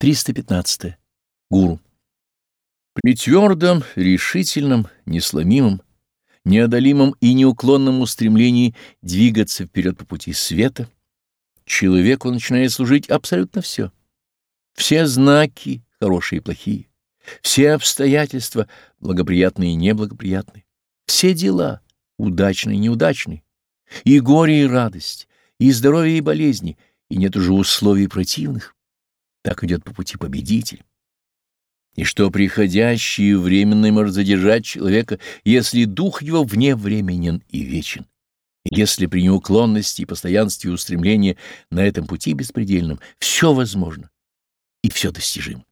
315. Гуру. При твердом, решительном, несломимом, неодолимом и неуклонном устремлении двигаться вперед по пути света, человеку начинает служить абсолютно все. Все знаки, хорошие и плохие, все обстоятельства, благоприятные и неблагоприятные, все дела, удачные и неудачные, и горе и радость, и здоровье и болезни, и нет уже условий противных. Так идет по пути победитель. И что приходящее временное может задержать человека, если дух его вневременен и вечен. Если при неуклонности и постоянстве устремления на этом пути беспредельном все возможно и все достижимо.